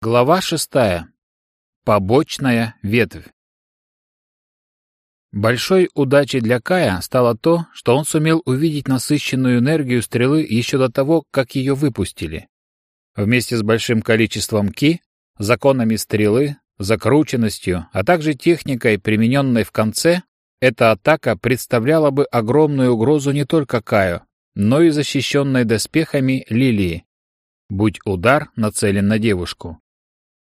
Глава шестая. Побочная ветвь. Большой удачей для Кая стало то, что он сумел увидеть насыщенную энергию стрелы еще до того, как ее выпустили. Вместе с большим количеством ки, законами стрелы, закрученностью, а также техникой, примененной в конце, эта атака представляла бы огромную угрозу не только Каю, но и защищенной доспехами Лилии, будь удар нацелен на девушку.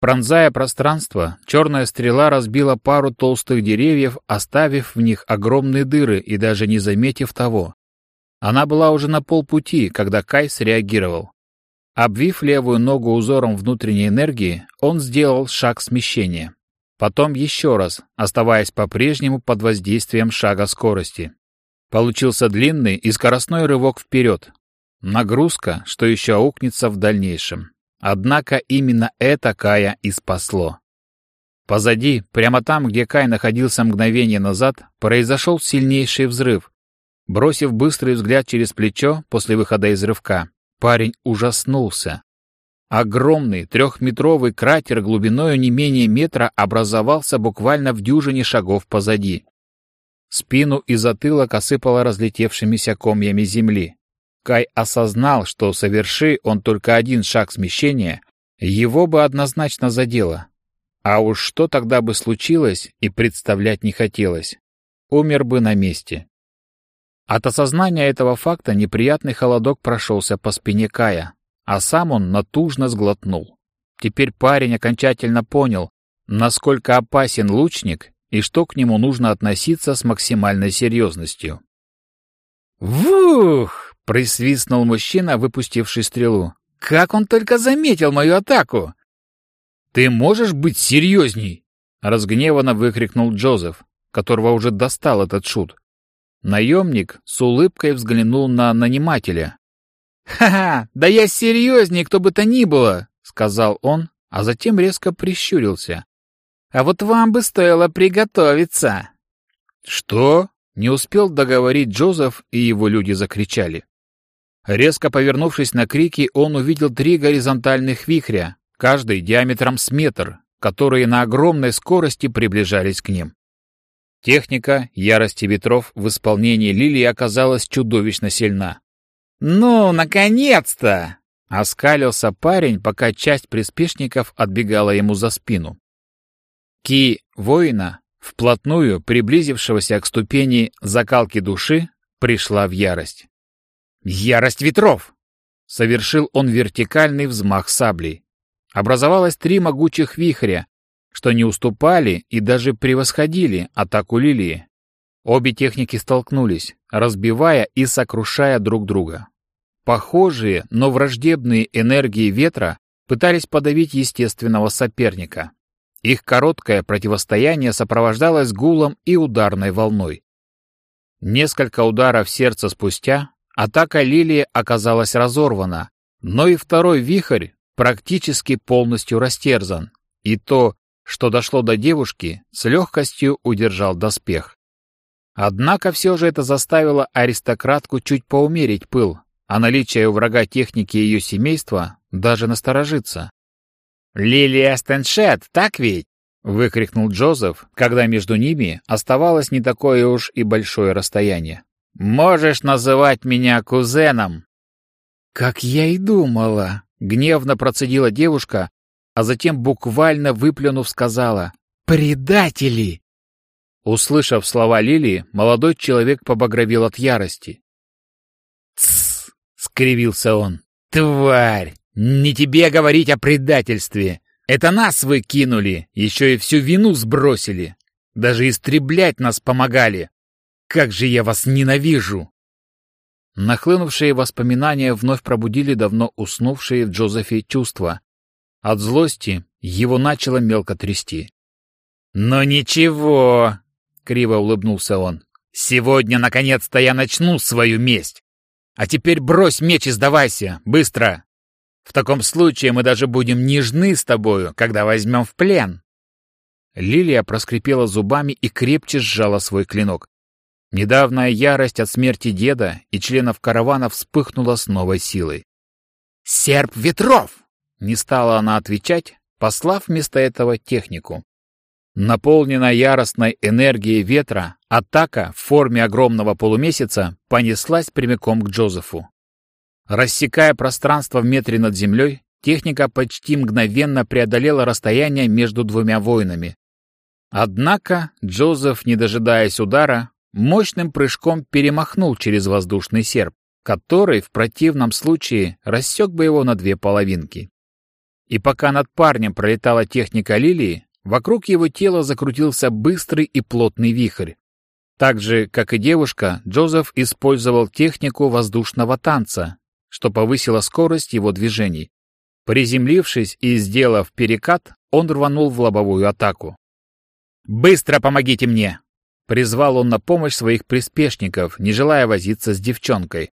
Пронзая пространство, черная стрела разбила пару толстых деревьев, оставив в них огромные дыры и даже не заметив того. Она была уже на полпути, когда Кай среагировал. Обвив левую ногу узором внутренней энергии, он сделал шаг смещения. Потом еще раз, оставаясь по-прежнему под воздействием шага скорости. Получился длинный и скоростной рывок вперед. Нагрузка, что еще аукнется в дальнейшем. Однако именно это Кая и спасло. Позади, прямо там, где Кай находился мгновение назад, произошел сильнейший взрыв. Бросив быстрый взгляд через плечо после выхода из рывка, парень ужаснулся. Огромный трехметровый кратер глубиной не менее метра образовался буквально в дюжине шагов позади. Спину и затылок осыпало разлетевшимися комьями земли. Кай осознал, что соверши он только один шаг смещения, его бы однозначно задело. А уж что тогда бы случилось, и представлять не хотелось. Умер бы на месте. От осознания этого факта неприятный холодок прошелся по спине Кая, а сам он натужно сглотнул. Теперь парень окончательно понял, насколько опасен лучник и что к нему нужно относиться с максимальной серьезностью. «Вух!» Присвистнул мужчина, выпустивший стрелу. «Как он только заметил мою атаку!» «Ты можешь быть серьезней?» Разгневанно выкрикнул Джозеф, которого уже достал этот шут. Наемник с улыбкой взглянул на нанимателя. «Ха-ха, да я серьезней, кто бы то ни было!» — сказал он, а затем резко прищурился. «А вот вам бы стоило приготовиться!» «Что?» — не успел договорить Джозеф, и его люди закричали. Резко повернувшись на крики, он увидел три горизонтальных вихря, каждый диаметром с метр, которые на огромной скорости приближались к ним. Техника ярости ветров в исполнении Лилии оказалась чудовищно сильна. «Ну, наконец-то!» — оскалился парень, пока часть приспешников отбегала ему за спину. Ки воина, вплотную приблизившегося к ступени закалки души, пришла в ярость. «Ярость ветров!» Совершил он вертикальный взмах саблей. Образовалось три могучих вихря, что не уступали и даже превосходили атаку лилии. Обе техники столкнулись, разбивая и сокрушая друг друга. Похожие, но враждебные энергии ветра пытались подавить естественного соперника. Их короткое противостояние сопровождалось гулом и ударной волной. Несколько ударов сердца спустя Атака Лилии оказалась разорвана, но и второй вихрь практически полностью растерзан. И то, что дошло до девушки, с легкостью удержал доспех. Однако все же это заставило аристократку чуть поумерить пыл, а наличие у врага техники ее семейства даже насторожиться. «Лилия Стеншет, так ведь?» — выкрикнул Джозеф, когда между ними оставалось не такое уж и большое расстояние. Можешь называть меня кузеном. Как я и думала, гневно процедила девушка, а затем буквально выплюнув сказала: "Предатели!" Услышав слова Лилии, молодой человек побагровел от ярости. «Тссс!» — скривился он. «Тварь! Не тебе говорить о предательстве! Это нас вы кинули, еще и всю вину сбросили! Даже истреблять нас помогали! Как же я вас ненавижу!» Нахлынувшие воспоминания вновь пробудили давно уснувшие в Джозефе чувства. От злости его начало мелко трясти. «Но ничего!» — криво улыбнулся он. «Сегодня, наконец-то, я начну свою месть! А теперь брось меч и сдавайся, быстро! В таком случае мы даже будем нежны с тобою, когда возьмем в плен!» Лилия проскрипела зубами и крепче сжала свой клинок. Недавняя ярость от смерти деда и членов каравана вспыхнула с новой силой. «Серп ветров!» Не стала она отвечать, послав вместо этого технику. Наполненная яростной энергией ветра, атака в форме огромного полумесяца понеслась прямиком к Джозефу. Рассекая пространство в метре над землей, техника почти мгновенно преодолела расстояние между двумя воинами. Однако Джозеф, не дожидаясь удара, мощным прыжком перемахнул через воздушный серп, который в противном случае рассек бы его на две половинки. И пока над парнем пролетала техника лилии, вокруг его тела закрутился быстрый и плотный вихрь. Так же, как и девушка, Джозеф использовал технику воздушного танца, что повысило скорость его движений. Приземлившись и сделав перекат, он рванул в лобовую атаку. «Быстро помогите мне!» Призвал он на помощь своих приспешников, не желая возиться с девчонкой.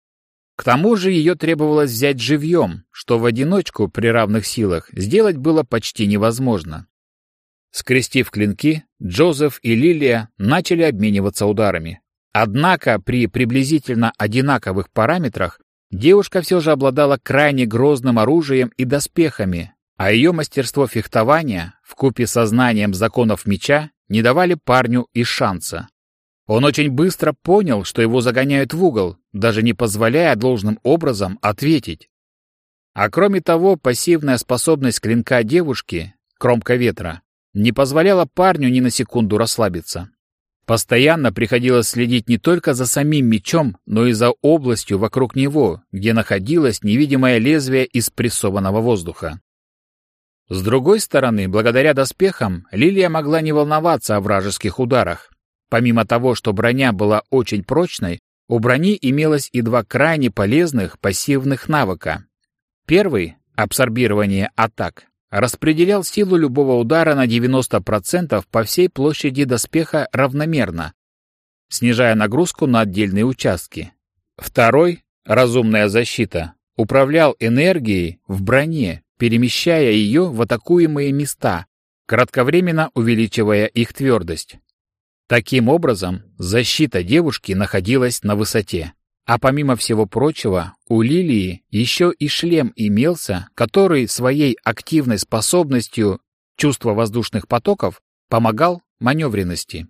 К тому же ее требовалось взять живьем, что в одиночку при равных силах сделать было почти невозможно. Скрестив клинки, Джозеф и Лилия начали обмениваться ударами. Однако при приблизительно одинаковых параметрах девушка все же обладала крайне грозным оружием и доспехами, а ее мастерство фехтования, вкупе со знанием законов меча, не давали парню и шанса. Он очень быстро понял, что его загоняют в угол, даже не позволяя должным образом ответить. А кроме того, пассивная способность клинка девушки, кромка ветра, не позволяла парню ни на секунду расслабиться. Постоянно приходилось следить не только за самим мечом, но и за областью вокруг него, где находилось невидимое лезвие из прессованного воздуха. С другой стороны, благодаря доспехам, Лилия могла не волноваться о вражеских ударах. Помимо того, что броня была очень прочной, у брони имелось и два крайне полезных пассивных навыка. Первый — абсорбирование атак — распределял силу любого удара на 90% по всей площади доспеха равномерно, снижая нагрузку на отдельные участки. Второй — разумная защита — управлял энергией в броне, перемещая ее в атакуемые места, кратковременно увеличивая их твердость. Таким образом, защита девушки находилась на высоте. А помимо всего прочего, у Лилии еще и шлем имелся, который своей активной способностью чувства воздушных потоков помогал маневренности.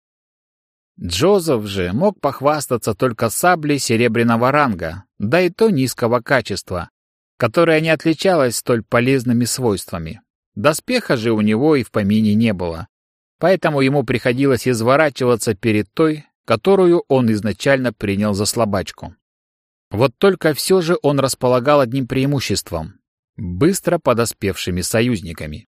Джозеф же мог похвастаться только саблей серебряного ранга, да и то низкого качества, которая не отличалась столь полезными свойствами. Доспеха же у него и в помине не было, поэтому ему приходилось изворачиваться перед той, которую он изначально принял за слабачку. Вот только все же он располагал одним преимуществом — быстро подоспевшими союзниками.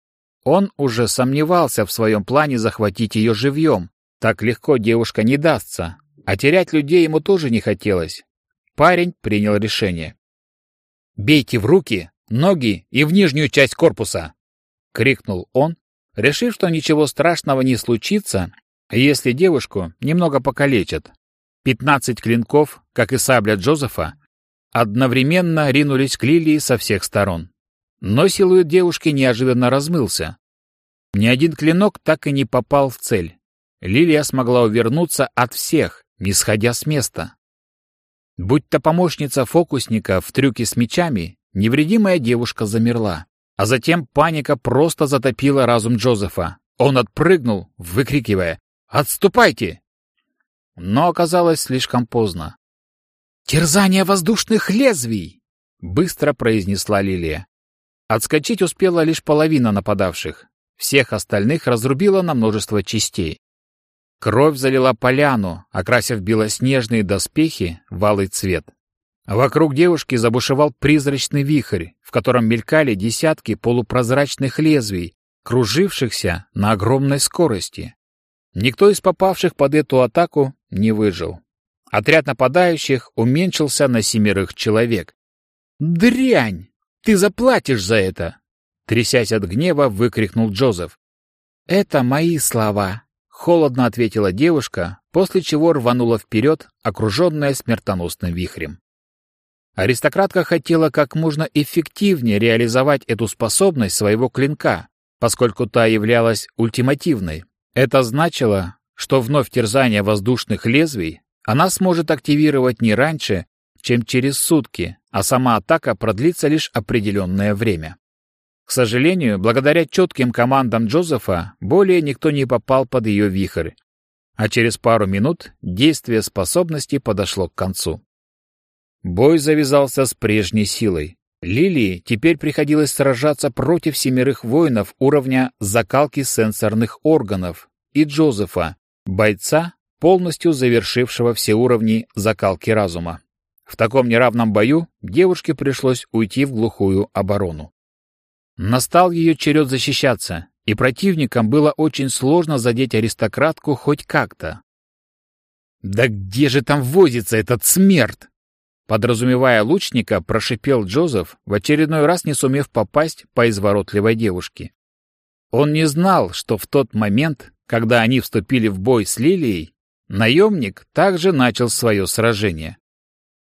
Он уже сомневался в своем плане захватить ее живьем. Так легко девушка не дастся, а терять людей ему тоже не хотелось. Парень принял решение. «Бейте в руки, ноги и в нижнюю часть корпуса!» — крикнул он, решив, что ничего страшного не случится, если девушку немного покалечат. Пятнадцать клинков, как и сабля Джозефа, одновременно ринулись к Лилии со всех сторон. Но силуэт девушки неожиданно размылся. Ни один клинок так и не попал в цель. Лилия смогла увернуться от всех, не сходя с места. Будь то помощница фокусника в трюке с мечами, невредимая девушка замерла. А затем паника просто затопила разум Джозефа. Он отпрыгнул, выкрикивая «Отступайте!». Но оказалось слишком поздно. «Терзание воздушных лезвий!» — быстро произнесла Лилия. Отскочить успела лишь половина нападавших. Всех остальных разрубила на множество частей. Кровь залила поляну, окрасив белоснежные доспехи в алый цвет. Вокруг девушки забушевал призрачный вихрь, в котором мелькали десятки полупрозрачных лезвий, кружившихся на огромной скорости. Никто из попавших под эту атаку не выжил. Отряд нападающих уменьшился на семерых человек. «Дрянь! Ты заплатишь за это!» Трясясь от гнева, выкрикнул Джозеф. «Это мои слова», Холодно ответила девушка, после чего рванула вперед, окруженная смертоносным вихрем. Аристократка хотела как можно эффективнее реализовать эту способность своего клинка, поскольку та являлась ультимативной. Это значило, что вновь терзание воздушных лезвий она сможет активировать не раньше, чем через сутки, а сама атака продлится лишь определенное время. К сожалению, благодаря четким командам Джозефа, более никто не попал под ее вихрь. А через пару минут действие способности подошло к концу. Бой завязался с прежней силой. Лилии теперь приходилось сражаться против семерых воинов уровня закалки сенсорных органов и Джозефа, бойца, полностью завершившего все уровни закалки разума. В таком неравном бою девушке пришлось уйти в глухую оборону. Настал ее черед защищаться, и противникам было очень сложно задеть аристократку хоть как-то. «Да где же там возится этот смерть?» Подразумевая лучника, прошипел Джозеф, в очередной раз не сумев попасть по изворотливой девушке. Он не знал, что в тот момент, когда они вступили в бой с Лилией, наемник также начал свое сражение.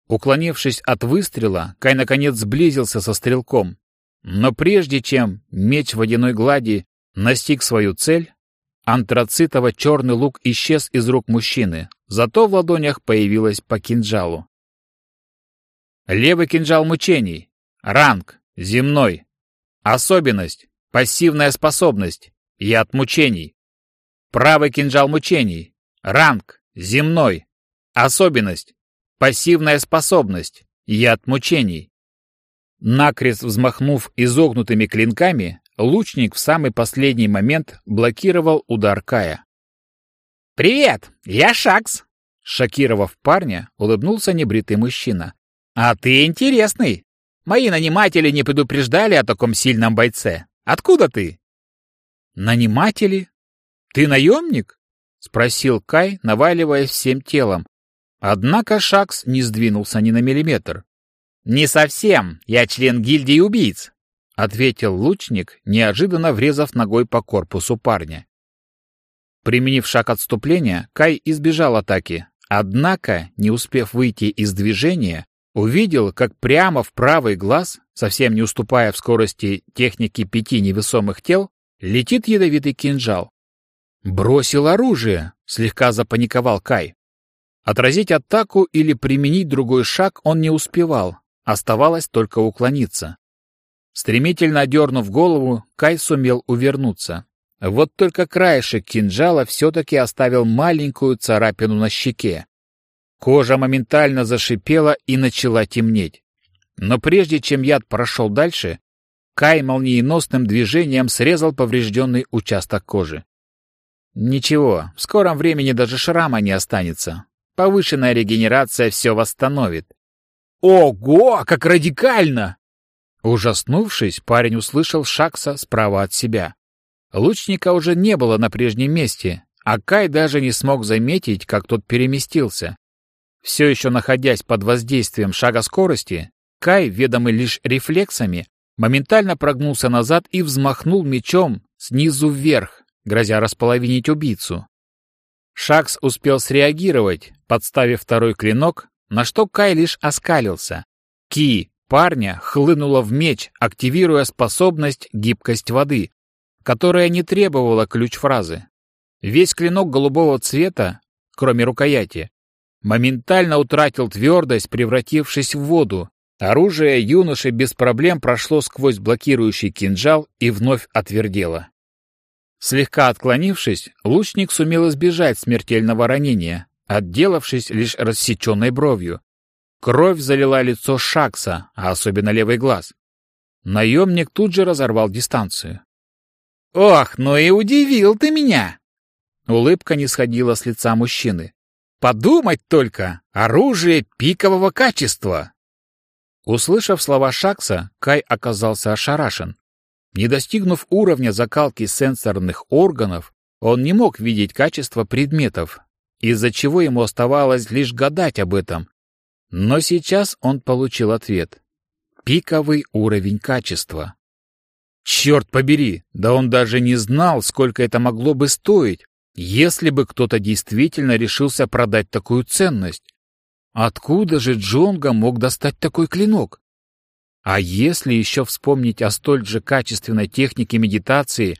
Уклонившись от выстрела, Кай наконец сблизился со стрелком, но прежде чем меч водяной глади настиг свою цель, антрацитово-черный лук исчез из рук мужчины, зато в ладонях появилась по кинжалу. Левый кинжал мучений. Ранг. Земной. Особенность. Пассивная способность. Яд мучений. Правый кинжал мучений. Ранг. Земной. Особенность. Пассивная способность. Яд мучений. Накрест взмахнув изогнутыми клинками, лучник в самый последний момент блокировал удар Кая. «Привет, я Шакс!» Шокировав парня, улыбнулся небритый мужчина. «А ты интересный! Мои наниматели не предупреждали о таком сильном бойце. Откуда ты?» «Наниматели? Ты наемник?» — спросил Кай, наваливаясь всем телом. Однако Шакс не сдвинулся ни на миллиметр. «Не совсем. Я член гильдии убийц», — ответил лучник, неожиданно врезав ногой по корпусу парня. Применив шаг отступления, Кай избежал атаки, однако, не успев выйти из движения, увидел, как прямо в правый глаз, совсем не уступая в скорости техники пяти невесомых тел, летит ядовитый кинжал. «Бросил оружие!» — слегка запаниковал Кай. Отразить атаку или применить другой шаг он не успевал, Оставалось только уклониться. Стремительно дернув голову, Кай сумел увернуться. Вот только краешек кинжала все-таки оставил маленькую царапину на щеке. Кожа моментально зашипела и начала темнеть. Но прежде чем яд прошел дальше, Кай молниеносным движением срезал поврежденный участок кожи. Ничего, в скором времени даже шрама не останется. Повышенная регенерация все восстановит. «Ого, как радикально!» Ужаснувшись, парень услышал Шакса справа от себя. Лучника уже не было на прежнем месте, а Кай даже не смог заметить, как тот переместился. Все еще находясь под воздействием шага скорости, Кай, ведомый лишь рефлексами, моментально прогнулся назад и взмахнул мечом снизу вверх, грозя располовинить убийцу. Шакс успел среагировать, подставив второй клинок, на что Кай лишь оскалился. Ки парня хлынула в меч, активируя способность гибкость воды, которая не требовала ключ-фразы. Весь клинок голубого цвета, кроме рукояти, моментально утратил твердость, превратившись в воду. Оружие юноши без проблем прошло сквозь блокирующий кинжал и вновь отвердело. Слегка отклонившись, лучник сумел избежать смертельного ранения, отделавшись лишь рассеченной бровью. Кровь залила лицо Шакса, а особенно левый глаз. Наемник тут же разорвал дистанцию. «Ох, ну и удивил ты меня!» Улыбка не сходила с лица мужчины. «Подумать только! Оружие пикового качества!» Услышав слова Шакса, Кай оказался ошарашен. Не достигнув уровня закалки сенсорных органов, он не мог видеть качество предметов, из-за чего ему оставалось лишь гадать об этом. Но сейчас он получил ответ. Пиковый уровень качества. Черт побери, да он даже не знал, сколько это могло бы стоить, если бы кто-то действительно решился продать такую ценность. Откуда же Джонга мог достать такой клинок? А если еще вспомнить о столь же качественной технике медитации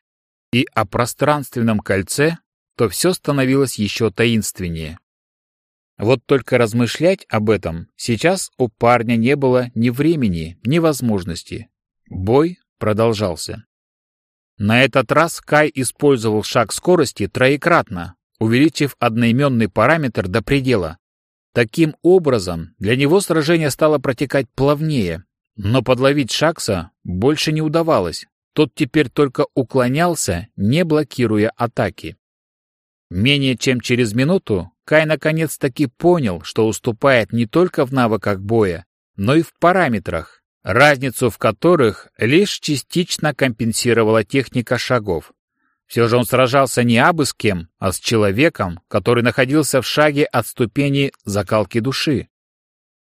и о пространственном кольце, то все становилось еще таинственнее. Вот только размышлять об этом сейчас у парня не было ни времени, ни возможности. Бой продолжался. На этот раз Кай использовал шаг скорости троекратно, увеличив одноименный параметр до предела. Таким образом, для него сражение стало протекать плавнее, но подловить Шакса больше не удавалось. Тот теперь только уклонялся, не блокируя атаки. Менее чем через минуту Кай наконец-таки понял, что уступает не только в навыках боя, но и в параметрах, разницу в которых лишь частично компенсировала техника шагов. Все же он сражался не абы с кем, а с человеком, который находился в шаге от ступени закалки души.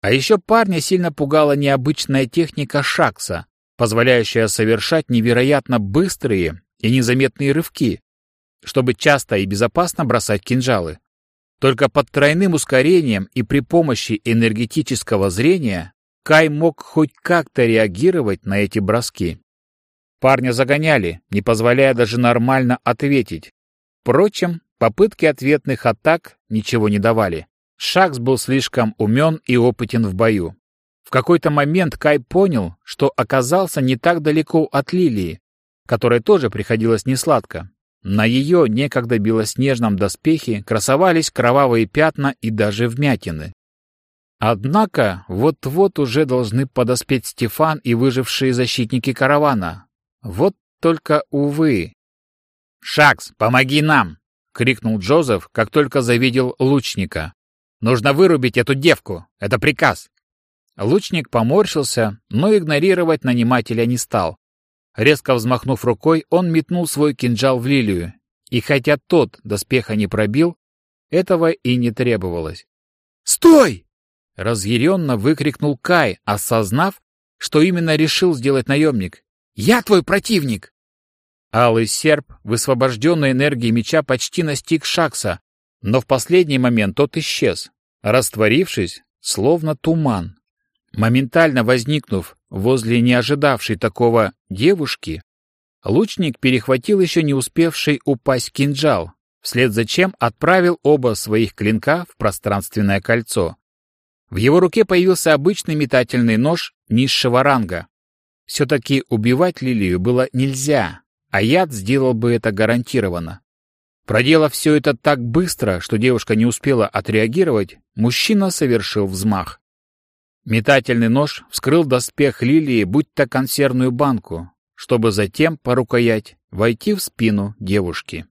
А еще парня сильно пугала необычная техника Шакса, позволяющая совершать невероятно быстрые и незаметные рывки, чтобы часто и безопасно бросать кинжалы. Только под тройным ускорением и при помощи энергетического зрения Кай мог хоть как-то реагировать на эти броски. Парня загоняли, не позволяя даже нормально ответить. Впрочем, попытки ответных атак ничего не давали. Шакс был слишком умен и опытен в бою. В какой-то момент Кай понял, что оказался не так далеко от Лилии, которой тоже приходилось несладко. На ее некогда белоснежном доспехе красовались кровавые пятна и даже вмятины. Однако вот-вот уже должны подоспеть Стефан и выжившие защитники каравана. Вот только, увы. «Шакс, помоги нам!» — крикнул Джозеф, как только завидел лучника. Нужно вырубить эту девку. Это приказ. Лучник поморщился, но игнорировать нанимателя не стал. Резко взмахнув рукой, он метнул свой кинжал в лилию. И хотя тот доспеха не пробил, этого и не требовалось. «Стой!» — разъяренно выкрикнул Кай, осознав, что именно решил сделать наемник. «Я твой противник!» Алый серп, высвобожденной энергией меча, почти настиг Шакса, но в последний момент тот исчез, растворившись, словно туман. Моментально возникнув возле неожидавшей такого девушки, лучник перехватил еще не успевший упасть кинжал, вслед за чем отправил оба своих клинка в пространственное кольцо. В его руке появился обычный метательный нож низшего ранга. Все-таки убивать Лилию было нельзя, а яд сделал бы это гарантированно. Проделав все это так быстро, что девушка не успела отреагировать, мужчина совершил взмах. Метательный нож вскрыл доспех лилии, будто консервную банку, чтобы затем по рукоять войти в спину девушки.